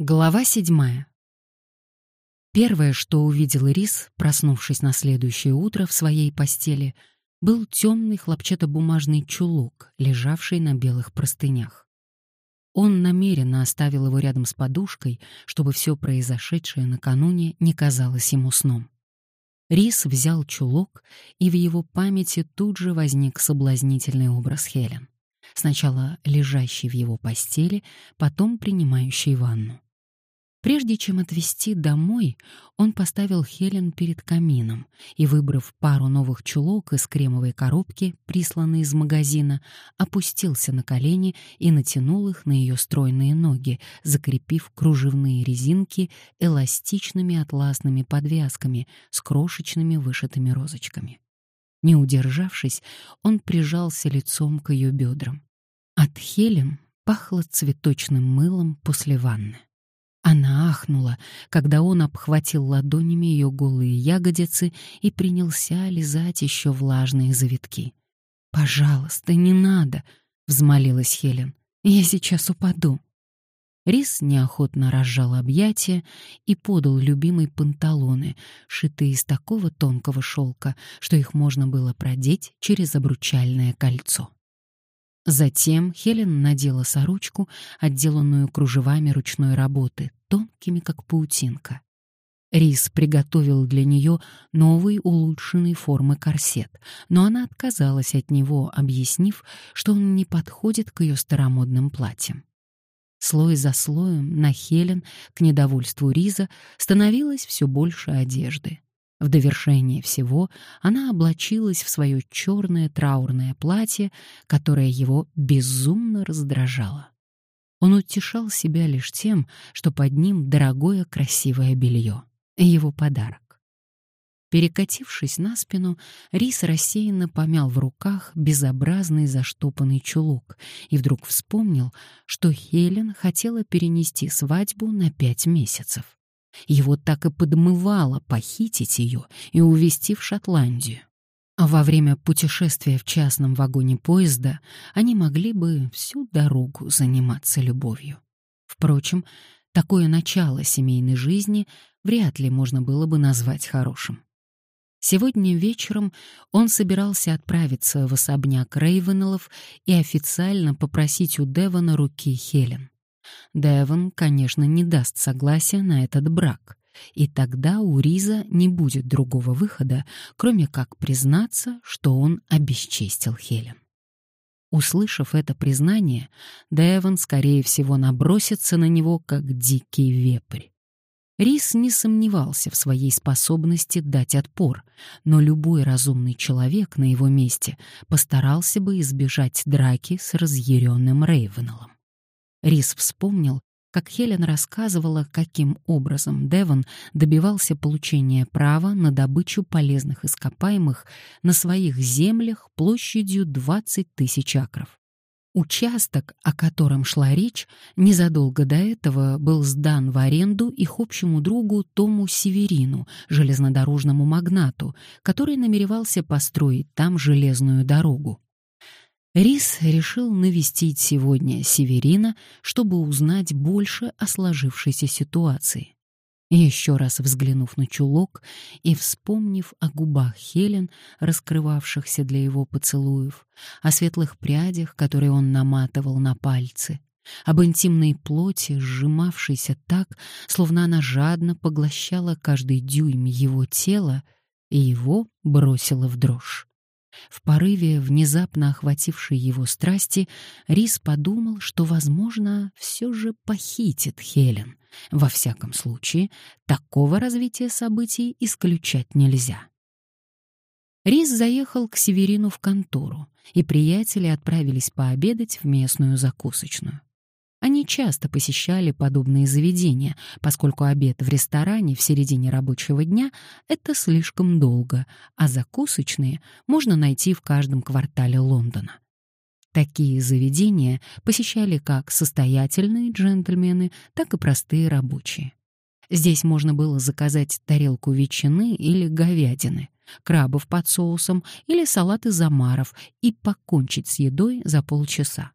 Глава седьмая. Первое, что увидел Рис, проснувшись на следующее утро в своей постели, был темный хлопчатобумажный чулок, лежавший на белых простынях. Он намеренно оставил его рядом с подушкой, чтобы все произошедшее накануне не казалось ему сном. Рис взял чулок, и в его памяти тут же возник соблазнительный образ Хелен. Сначала лежащий в его постели, потом принимающий ванну. Прежде чем отвезти домой, он поставил Хелен перед камином и, выбрав пару новых чулок из кремовой коробки, присланной из магазина, опустился на колени и натянул их на ее стройные ноги, закрепив кружевные резинки эластичными атласными подвязками с крошечными вышитыми розочками. Не удержавшись, он прижался лицом к ее бедрам. От Хелен пахло цветочным мылом после ванны. Она ахнула, когда он обхватил ладонями ее голые ягодицы и принялся лизать еще влажные завитки. «Пожалуйста, не надо!» — взмолилась Хелен. «Я сейчас упаду». Рис неохотно разжал объятия и подал любимой панталоны, шитые из такого тонкого шелка, что их можно было продеть через обручальное кольцо. Затем Хелен надела сорочку, отделанную кружевами ручной работы, тонкими, как паутинка. Рис приготовил для нее новый улучшенной формы корсет, но она отказалась от него, объяснив, что он не подходит к ее старомодным платьям. Слой за слоем на Хелен, к недовольству Риза, становилось все больше одежды. В довершение всего она облачилась в свое черное траурное платье, которое его безумно раздражало. Он утешал себя лишь тем, что под ним дорогое красивое белье, его подарок. Перекатившись на спину, Рис рассеянно помял в руках безобразный заштопанный чулок и вдруг вспомнил, что Хелен хотела перенести свадьбу на пять месяцев. Его так и подмывало похитить ее и увезти в Шотландию. А во время путешествия в частном вагоне поезда они могли бы всю дорогу заниматься любовью. Впрочем, такое начало семейной жизни вряд ли можно было бы назвать хорошим. Сегодня вечером он собирался отправиться в особняк Рейвенеллов и официально попросить у Девона руки Хелен. Девон, конечно, не даст согласия на этот брак, и тогда у Риза не будет другого выхода, кроме как признаться, что он обесчестил Хелен. Услышав это признание, Девон, скорее всего, набросится на него, как дикий вепрь. Рис не сомневался в своей способности дать отпор, но любой разумный человек на его месте постарался бы избежать драки с разъяренным Рейвенеллом. Рис вспомнил, как Хелен рассказывала, каким образом Девон добивался получения права на добычу полезных ископаемых на своих землях площадью 20 тысяч акров. Участок, о котором шла речь, незадолго до этого был сдан в аренду их общему другу Тому Северину, железнодорожному магнату, который намеревался построить там железную дорогу. Рис решил навестить сегодня Северина, чтобы узнать больше о сложившейся ситуации. Еще раз взглянув на чулок и вспомнив о губах Хелен, раскрывавшихся для его поцелуев, о светлых прядях, которые он наматывал на пальцы, об интимной плоти, сжимавшейся так, словно она жадно поглощала каждый дюйм его тела, и его бросила в дрожь. В порыве внезапно охватившей его страсти Рис подумал, что, возможно, все же похитит Хелен. Во всяком случае, такого развития событий исключать нельзя. Рис заехал к Северину в контору, и приятели отправились пообедать в местную закусочную. Они часто посещали подобные заведения, поскольку обед в ресторане в середине рабочего дня — это слишком долго, а закусочные можно найти в каждом квартале Лондона. Такие заведения посещали как состоятельные джентльмены, так и простые рабочие. Здесь можно было заказать тарелку ветчины или говядины, крабов под соусом или салат из омаров и покончить с едой за полчаса.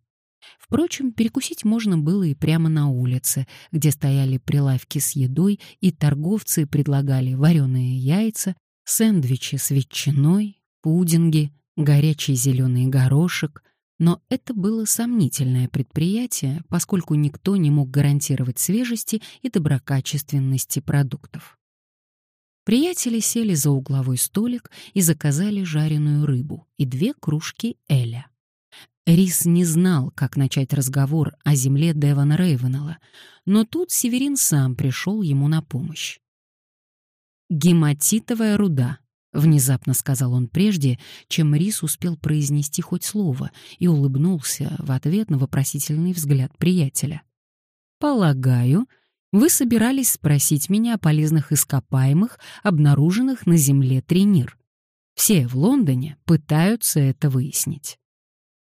Впрочем, перекусить можно было и прямо на улице, где стояли прилавки с едой, и торговцы предлагали вареные яйца, сэндвичи с ветчиной, пудинги, горячий зеленый горошек. Но это было сомнительное предприятие, поскольку никто не мог гарантировать свежести и доброкачественности продуктов. Приятели сели за угловой столик и заказали жареную рыбу и две кружки эля. Рис не знал, как начать разговор о земле Девона Рейвенелла, но тут Северин сам пришел ему на помощь. «Гематитовая руда», — внезапно сказал он прежде, чем Рис успел произнести хоть слово, и улыбнулся в ответ на вопросительный взгляд приятеля. «Полагаю, вы собирались спросить меня о полезных ископаемых, обнаруженных на земле Тренир. Все в Лондоне пытаются это выяснить».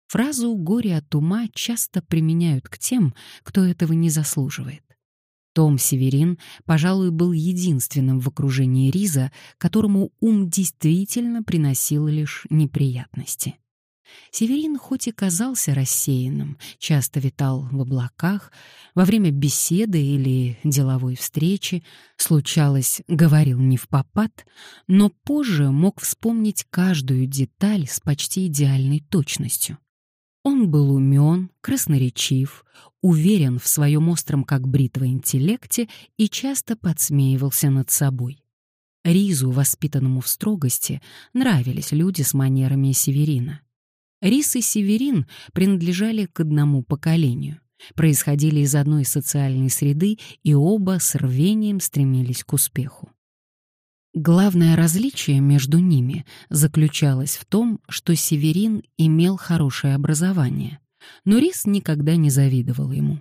Фразу «горе от ума» часто применяют к тем, кто этого не заслуживает. Том Северин, пожалуй, был единственным в окружении Риза, которому ум действительно приносил лишь неприятности. Северин хоть и казался рассеянным, часто витал в облаках, во время беседы или деловой встречи, случалось, говорил не в попад, но позже мог вспомнить каждую деталь с почти идеальной точностью. Он был умен, красноречив, уверен в своем остром как бритва интеллекте и часто подсмеивался над собой. Ризу, воспитанному в строгости, нравились люди с манерами Северина. Рис и Северин принадлежали к одному поколению, происходили из одной социальной среды и оба с рвением стремились к успеху. Главное различие между ними заключалось в том, что Северин имел хорошее образование, но Рис никогда не завидовал ему.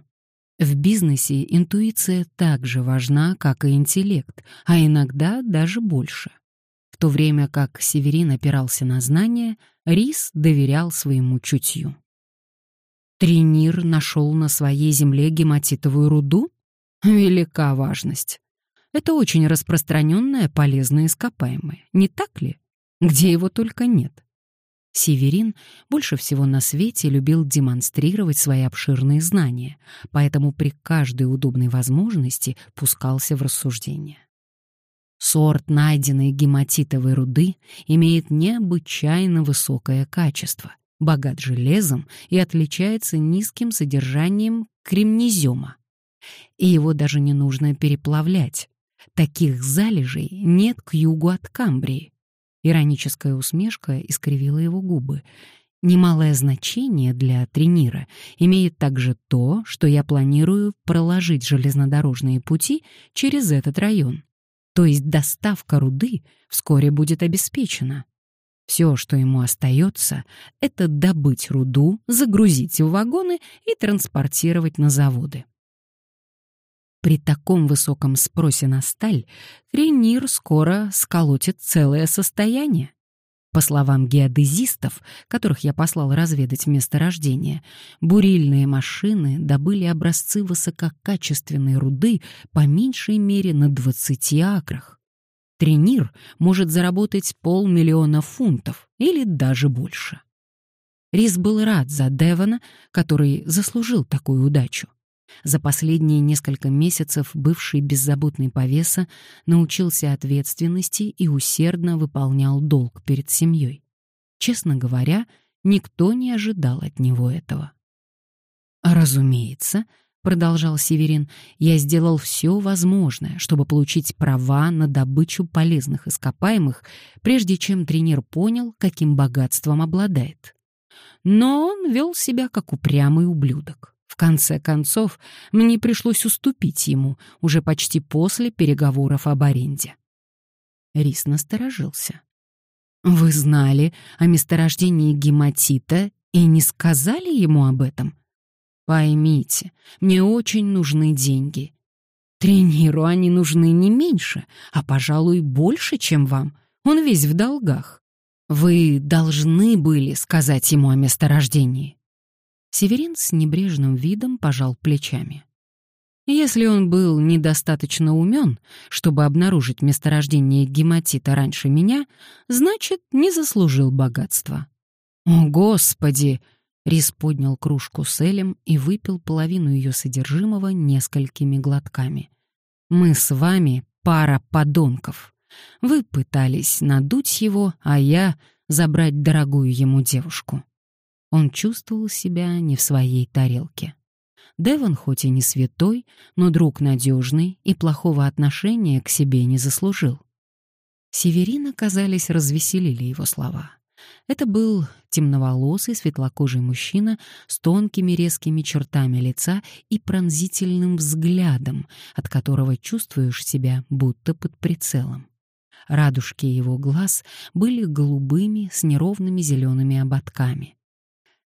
В бизнесе интуиция так же важна, как и интеллект, а иногда даже больше. В то время как Северин опирался на знания, Рис доверял своему чутью. Тренир нашел на своей земле гематитовую руду? Велика важность. Это очень распространенное полезное ископаемое, не так ли? Где его только нет. Северин больше всего на свете любил демонстрировать свои обширные знания, поэтому при каждой удобной возможности пускался в рассуждения. Сорт найденной гематитовой руды имеет необычайно высокое качество, богат железом и отличается низким содержанием кремнезема. И его даже не нужно переплавлять, Таких залежей нет к югу от Камбрии. Ироническая усмешка искривила его губы. Немалое значение для тренира имеет также то, что я планирую проложить железнодорожные пути через этот район. То есть доставка руды вскоре будет обеспечена. Все, что ему остается, это добыть руду, загрузить в вагоны и транспортировать на заводы. При таком высоком спросе на сталь Ренир скоро сколотит целое состояние. По словам геодезистов, которых я послал разведать месторождение, бурильные машины добыли образцы высококачественной руды по меньшей мере на 20 акрах. Тренир может заработать полмиллиона фунтов или даже больше. Рис был рад за Девона, который заслужил такую удачу. За последние несколько месяцев бывший беззаботный повеса научился ответственности и усердно выполнял долг перед семьей. Честно говоря, никто не ожидал от него этого. «Разумеется», — продолжал Северин, — «я сделал все возможное, чтобы получить права на добычу полезных ископаемых, прежде чем тренер понял, каким богатством обладает. Но он вел себя как упрямый ублюдок. В конце концов, мне пришлось уступить ему уже почти после переговоров об аренде. Рис насторожился. «Вы знали о месторождении гематита и не сказали ему об этом? Поймите, мне очень нужны деньги. Трениру они нужны не меньше, а, пожалуй, больше, чем вам. Он весь в долгах. Вы должны были сказать ему о месторождении. Северин с небрежным видом пожал плечами. Если он был недостаточно умен, чтобы обнаружить месторождение гематита раньше меня, значит, не заслужил богатства. О, Господи! Рис поднял кружку с Элем и выпил половину ее содержимого несколькими глотками. «Мы с вами пара подонков. Вы пытались надуть его, а я — забрать дорогую ему девушку». Он чувствовал себя не в своей тарелке. Девон хоть и не святой, но друг надежный и плохого отношения к себе не заслужил. Северина, казались, развеселили его слова. Это был темноволосый, светлокожий мужчина с тонкими резкими чертами лица и пронзительным взглядом, от которого чувствуешь себя будто под прицелом. Радужки его глаз были голубыми с неровными зелеными ободками.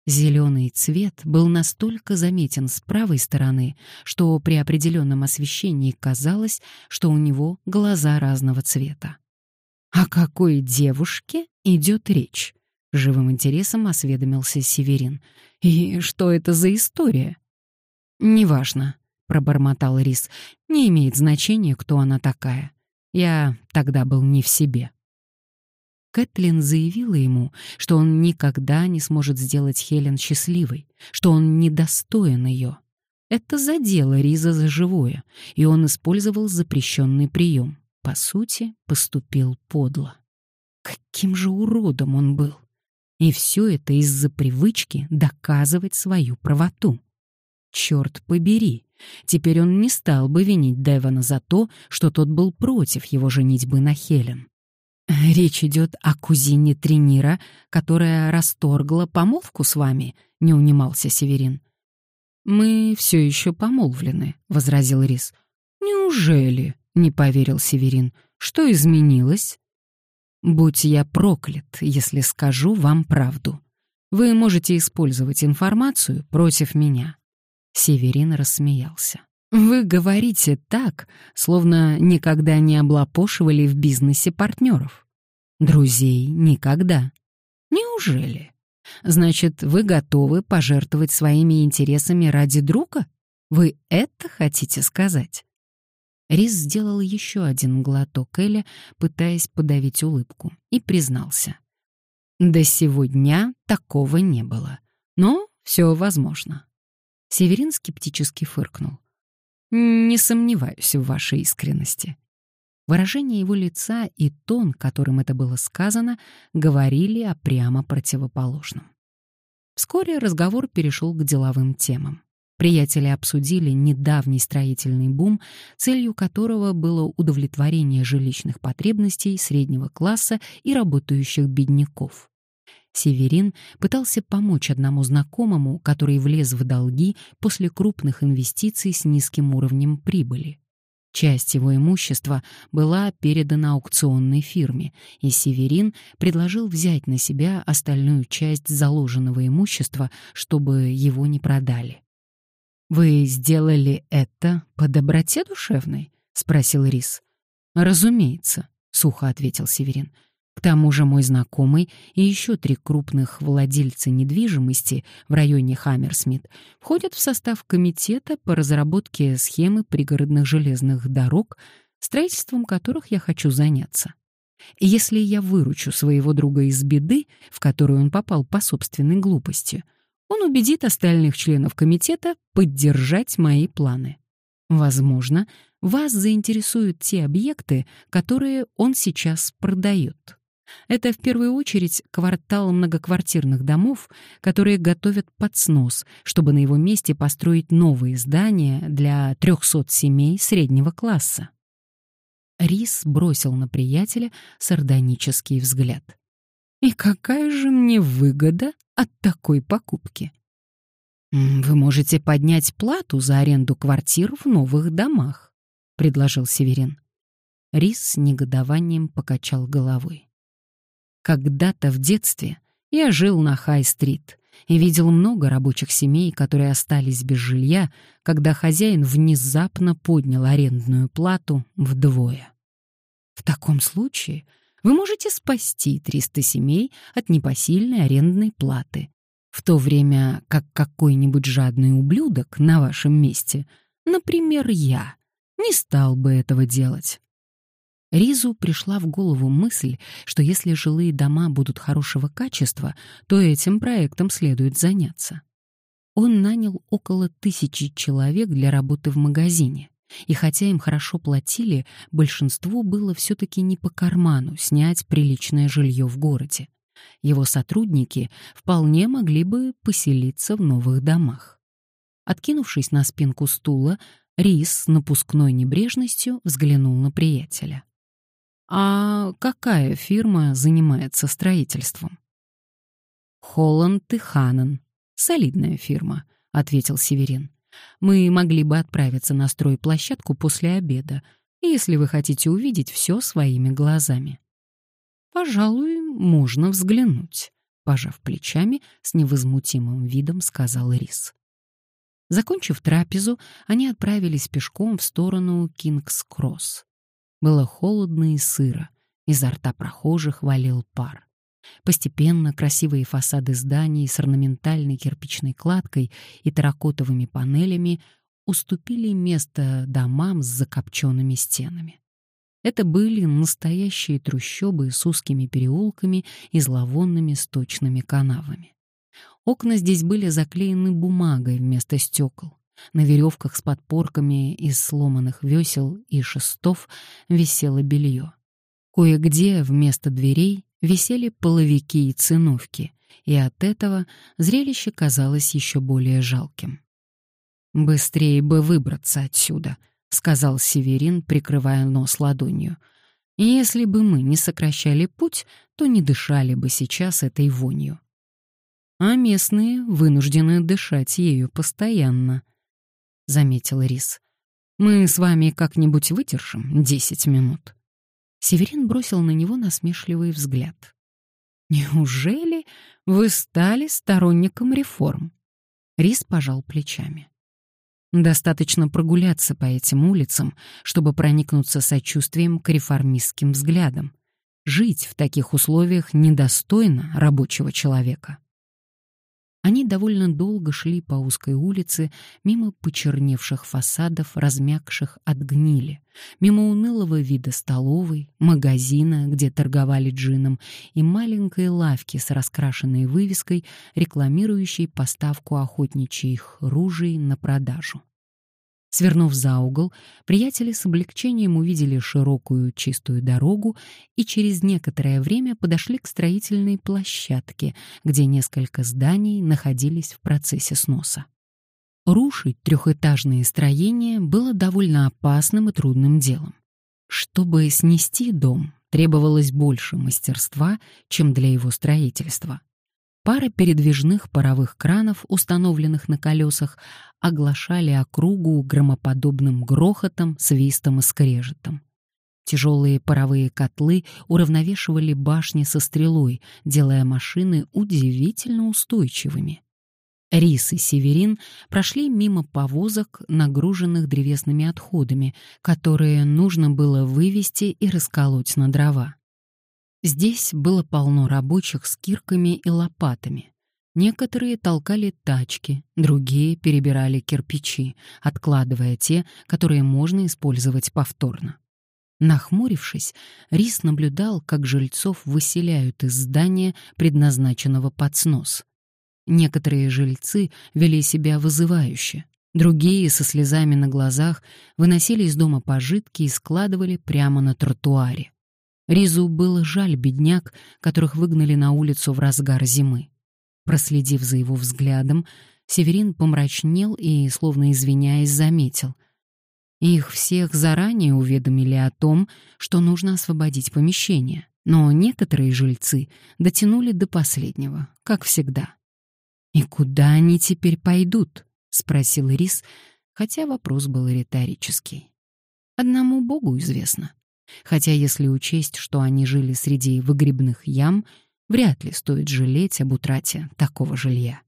Зеленый цвет был настолько заметен с правой стороны, что при определенном освещении казалось, что у него глаза разного цвета. О какой девушке идет речь? Живым интересом осведомился Северин. И что это за история? Неважно, пробормотал Рис. Не имеет значения, кто она такая. Я тогда был не в себе. Кэтлин заявила ему, что он никогда не сможет сделать Хелен счастливой, что он недостоин ее. Это задело Риза за живое, и он использовал запрещенный прием. По сути, поступил подло. Каким же уродом он был! И все это из-за привычки доказывать свою правоту. Черт побери, теперь он не стал бы винить Девона за то, что тот был против его женитьбы на Хелен. «Речь идет о кузине Тренира, которая расторгла помолвку с вами», — не унимался Северин. «Мы все еще помолвлены», — возразил Рис. «Неужели?» — не поверил Северин. «Что изменилось?» «Будь я проклят, если скажу вам правду. Вы можете использовать информацию против меня». Северин рассмеялся. Вы говорите так, словно никогда не облапошивали в бизнесе партнеров. Друзей никогда. Неужели? Значит, вы готовы пожертвовать своими интересами ради друга? Вы это хотите сказать? Рис сделал еще один глоток Эля, пытаясь подавить улыбку, и признался. До сегодня такого не было. Но все возможно. Северин скептически фыркнул. Не сомневаюсь в вашей искренности. Выражение его лица и тон, которым это было сказано, говорили о прямо противоположном. Вскоре разговор перешел к деловым темам. Приятели обсудили недавний строительный бум, целью которого было удовлетворение жилищных потребностей среднего класса и работающих бедняков. Северин пытался помочь одному знакомому, который влез в долги после крупных инвестиций с низким уровнем прибыли. Часть его имущества была передана аукционной фирме, и Северин предложил взять на себя остальную часть заложенного имущества, чтобы его не продали. «Вы сделали это по доброте душевной?» — спросил Рис. «Разумеется», — сухо ответил Северин. К тому же мой знакомый и еще три крупных владельца недвижимости в районе Хаммерсмит входят в состав комитета по разработке схемы пригородных железных дорог, строительством которых я хочу заняться. Если я выручу своего друга из беды, в которую он попал по собственной глупости, он убедит остальных членов комитета поддержать мои планы. Возможно, вас заинтересуют те объекты, которые он сейчас продает. Это в первую очередь квартал многоквартирных домов, которые готовят под снос, чтобы на его месте построить новые здания для 300 семей среднего класса. Рис бросил на приятеля сардонический взгляд. «И какая же мне выгода от такой покупки?» «Вы можете поднять плату за аренду квартир в новых домах», — предложил Северин. Рис с негодованием покачал головой. Когда-то в детстве я жил на Хай-стрит и видел много рабочих семей, которые остались без жилья, когда хозяин внезапно поднял арендную плату вдвое. В таком случае вы можете спасти 300 семей от непосильной арендной платы, в то время как какой-нибудь жадный ублюдок на вашем месте, например, я, не стал бы этого делать. Ризу пришла в голову мысль, что если жилые дома будут хорошего качества, то этим проектом следует заняться. Он нанял около тысячи человек для работы в магазине, и хотя им хорошо платили, большинству было все-таки не по карману снять приличное жилье в городе. Его сотрудники вполне могли бы поселиться в новых домах. Откинувшись на спинку стула, Рис с напускной небрежностью взглянул на приятеля. «А какая фирма занимается строительством?» «Холланд и Ханнен. Солидная фирма», — ответил Северин. «Мы могли бы отправиться на стройплощадку после обеда, если вы хотите увидеть все своими глазами». «Пожалуй, можно взглянуть», — пожав плечами, с невозмутимым видом сказал Рис. Закончив трапезу, они отправились пешком в сторону Кингс-Кросс. Было холодно и сыро, изо рта прохожих валил пар. Постепенно красивые фасады зданий с орнаментальной кирпичной кладкой и терракотовыми панелями уступили место домам с закопченными стенами. Это были настоящие трущобы с узкими переулками и зловонными сточными канавами. Окна здесь были заклеены бумагой вместо стекол. На веревках с подпорками из сломанных весел и шестов висело белье. Кое-где вместо дверей висели половики и циновки, и от этого зрелище казалось еще более жалким. «Быстрее бы выбраться отсюда», — сказал Северин, прикрывая нос ладонью. «Если бы мы не сокращали путь, то не дышали бы сейчас этой вонью. А местные вынуждены дышать ею постоянно», — заметил Рис. «Мы с вами как-нибудь выдержим десять минут». Северин бросил на него насмешливый взгляд. «Неужели вы стали сторонником реформ?» Рис пожал плечами. «Достаточно прогуляться по этим улицам, чтобы проникнуться сочувствием к реформистским взглядам. Жить в таких условиях недостойно рабочего человека». Они довольно долго шли по узкой улице, мимо почерневших фасадов, размякших от гнили, мимо унылого вида столовой, магазина, где торговали джином, и маленькой лавки с раскрашенной вывеской, рекламирующей поставку охотничьих ружей на продажу. Свернув за угол, приятели с облегчением увидели широкую чистую дорогу и через некоторое время подошли к строительной площадке, где несколько зданий находились в процессе сноса. Рушить трехэтажные строения было довольно опасным и трудным делом. Чтобы снести дом, требовалось больше мастерства, чем для его строительства. Пара передвижных паровых кранов, установленных на колесах, оглашали округу громоподобным грохотом, свистом и скрежетом. Тяжелые паровые котлы уравновешивали башни со стрелой, делая машины удивительно устойчивыми. Рис и Северин прошли мимо повозок, нагруженных древесными отходами, которые нужно было вывести и расколоть на дрова. Здесь было полно рабочих с кирками и лопатами. Некоторые толкали тачки, другие перебирали кирпичи, откладывая те, которые можно использовать повторно. Нахмурившись, Рис наблюдал, как жильцов выселяют из здания, предназначенного под снос. Некоторые жильцы вели себя вызывающе, другие со слезами на глазах выносили из дома пожитки и складывали прямо на тротуаре. Ризу было жаль бедняк, которых выгнали на улицу в разгар зимы. Проследив за его взглядом, Северин помрачнел и, словно извиняясь, заметил. Их всех заранее уведомили о том, что нужно освободить помещение, но некоторые жильцы дотянули до последнего, как всегда. «И куда они теперь пойдут?» — спросил Рис, хотя вопрос был риторический. «Одному Богу известно. Хотя если учесть, что они жили среди выгребных ям, вряд ли стоит жалеть об утрате такого жилья.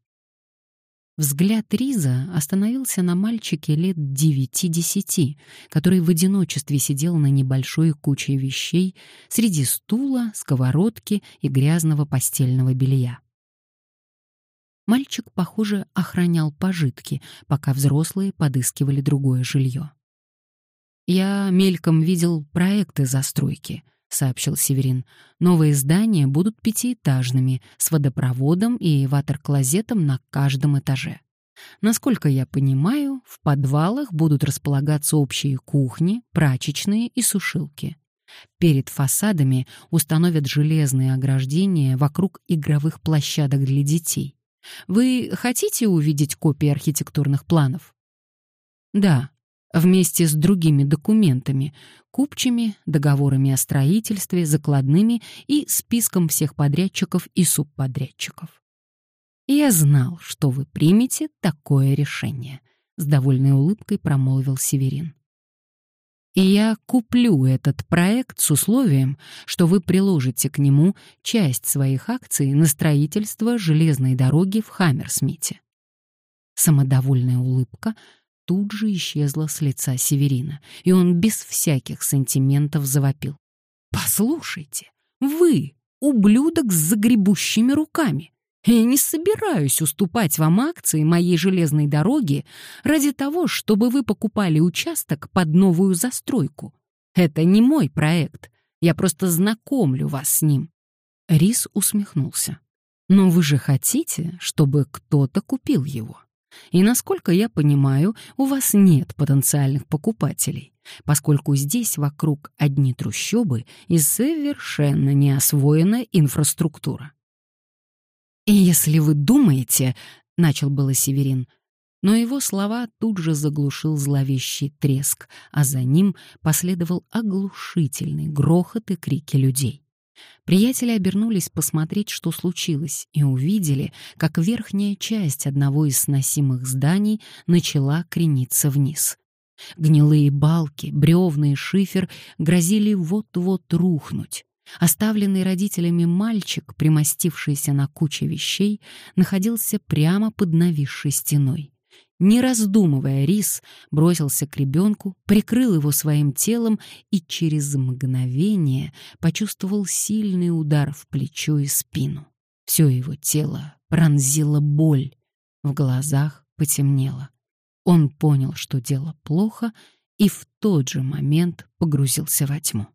Взгляд Риза остановился на мальчике лет девяти-десяти, который в одиночестве сидел на небольшой куче вещей среди стула, сковородки и грязного постельного белья. Мальчик, похоже, охранял пожитки, пока взрослые подыскивали другое жилье. «Я мельком видел проекты застройки», — сообщил Северин. «Новые здания будут пятиэтажными, с водопроводом и ватер-клозетом на каждом этаже. Насколько я понимаю, в подвалах будут располагаться общие кухни, прачечные и сушилки. Перед фасадами установят железные ограждения вокруг игровых площадок для детей. Вы хотите увидеть копии архитектурных планов? Да, вместе с другими документами, купчими, договорами о строительстве, закладными и списком всех подрядчиков и субподрядчиков. Я знал, что вы примете такое решение, с довольной улыбкой промолвил Северин. И я куплю этот проект с условием, что вы приложите к нему часть своих акций на строительство железной дороги в Хаммерсмите. Самодовольная улыбка тут же исчезла с лица Северина, и он без всяких сантиментов завопил. «Послушайте, вы, ублюдок с загребущими руками! Я не собираюсь уступать вам акции моей железной дороги ради того, чтобы вы покупали участок под новую застройку. Это не мой проект. Я просто знакомлю вас с ним. Рис усмехнулся. Но вы же хотите, чтобы кто-то купил его. И насколько я понимаю, у вас нет потенциальных покупателей, поскольку здесь вокруг одни трущобы и совершенно неосвоенная инфраструктура. «И если вы думаете...» — начал было Северин, но его слова тут же заглушил зловещий треск, а за ним последовал оглушительный грохот и крики людей. Приятели обернулись посмотреть, что случилось, и увидели, как верхняя часть одного из сносимых зданий начала крениться вниз. Гнилые балки, бревна и шифер грозили вот-вот рухнуть. Оставленный родителями мальчик, примостившийся на куче вещей, находился прямо под нависшей стеной. Не раздумывая, Рис бросился к ребенку, прикрыл его своим телом и через мгновение почувствовал сильный удар в плечо и спину. Все его тело пронзила боль, в глазах потемнело. Он понял, что дело плохо, и в тот же момент погрузился во тьму.